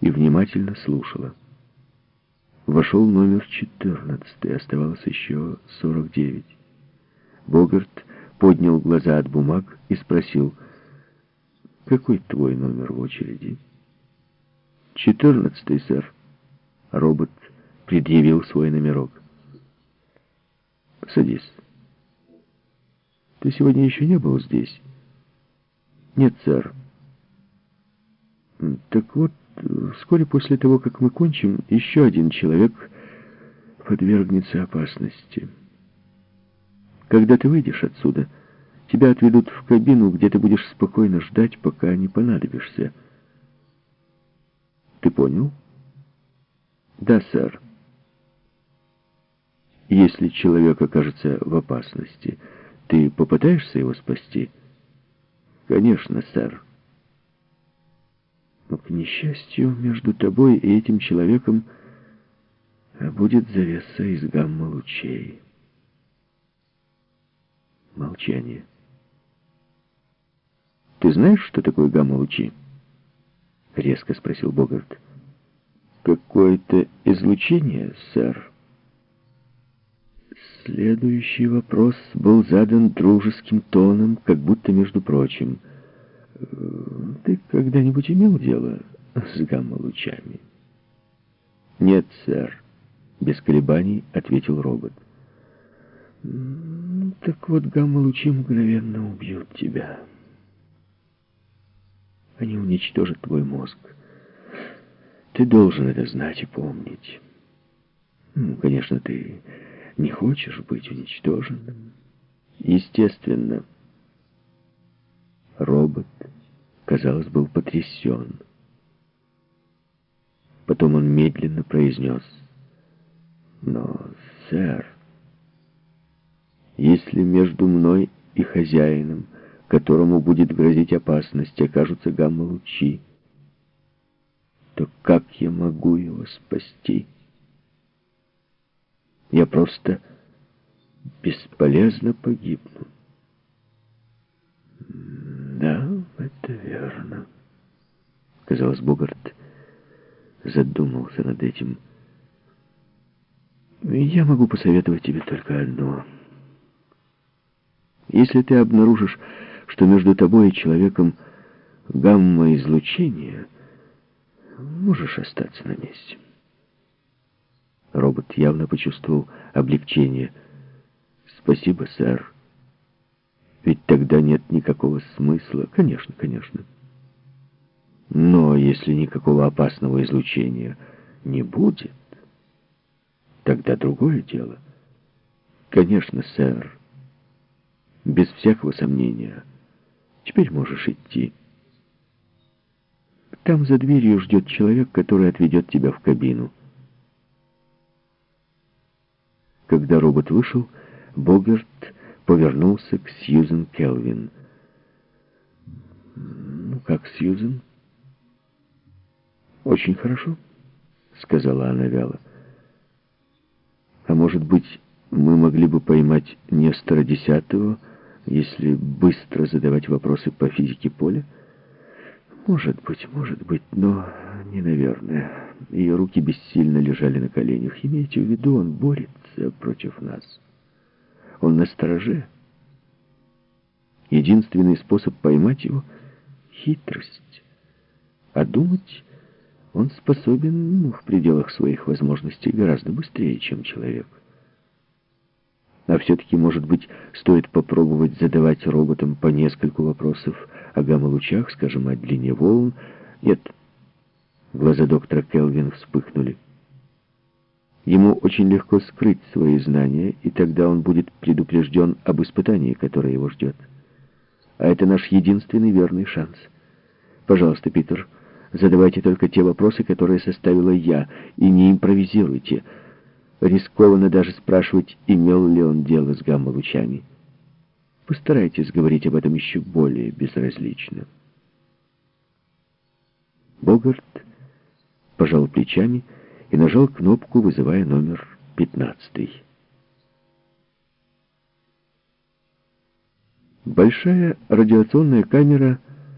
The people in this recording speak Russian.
и внимательно слушала. Вошел номер 14, оставалось еще 49. Богарт поднял глаза от бумаг и спросил, «Какой твой номер в очереди?» «Четырнадцатый, сэр». Робот предъявил свой номерок. «Садись». «Ты сегодня еще не был здесь?» «Нет, сэр». «Так вот, вскоре после того, как мы кончим, еще один человек подвергнется опасности». Когда ты выйдешь отсюда, тебя отведут в кабину, где ты будешь спокойно ждать, пока не понадобишься. Ты понял? Да, сэр. Если человек окажется в опасности, ты попытаешься его спасти? Конечно, сэр. К несчастью, между тобой и этим человеком будет завеса из гамма-лучей. Молчание. «Ты знаешь, что такое гамма-лучи?» — резко спросил Богарт. «Какое-то излучение, сэр». Следующий вопрос был задан дружеским тоном, как будто между прочим. «Ты когда-нибудь имел дело с гамма-лучами?» «Нет, сэр», — без колебаний ответил робот. Так вот, гамма-лучи мгновенно убьют тебя. Они уничтожат твой мозг. Ты должен это знать и помнить. Ну, конечно, ты не хочешь быть уничтоженным. Естественно. Робот, казалось, был потрясен. Потом он медленно произнес. Но, сэр... Если между мной и хозяином, которому будет грозить опасность, окажутся гамма-лучи, то как я могу его спасти? Я просто бесполезно погибну. Да, это верно. Казалось, Богарт задумался над этим. Я могу посоветовать тебе только одно — если ты обнаружишь, что между тобой и человеком гамма-излучение, можешь остаться на месте. Робот явно почувствовал облегчение. «Спасибо, сэр. Ведь тогда нет никакого смысла. Конечно, конечно. Но если никакого опасного излучения не будет, тогда другое дело. Конечно, сэр» без всякого сомнения. Теперь можешь идти. Там за дверью ждет человек, который отведет тебя в кабину. Когда робот вышел, Богарт повернулся к Сьюзен Келвин. «Ну, как Сьюзен?» «Очень хорошо», — сказала она вяло. «А может быть, мы могли бы поймать Нестора Десятого, если быстро задавать вопросы по физике поля? Может быть, может быть, но не наверное. Ее руки бессильно лежали на коленях. Имейте в виду, он борется против нас. Он на стороже. Единственный способ поймать его — хитрость. А думать он способен ну, в пределах своих возможностей гораздо быстрее, чем человек. А все-таки, может быть, стоит попробовать задавать роботам по нескольку вопросов о гамма-лучах, скажем, о длине волн. Нет. Глаза доктора Келвин вспыхнули. Ему очень легко скрыть свои знания, и тогда он будет предупрежден об испытании, которое его ждет. А это наш единственный верный шанс. Пожалуйста, Питер, задавайте только те вопросы, которые составила я, и не импровизируйте. Рискованно даже спрашивать, имел ли он дело с гамма-лучами. Постарайтесь говорить об этом еще более безразлично. Богарт пожал плечами и нажал кнопку, вызывая номер 15. Большая радиационная камера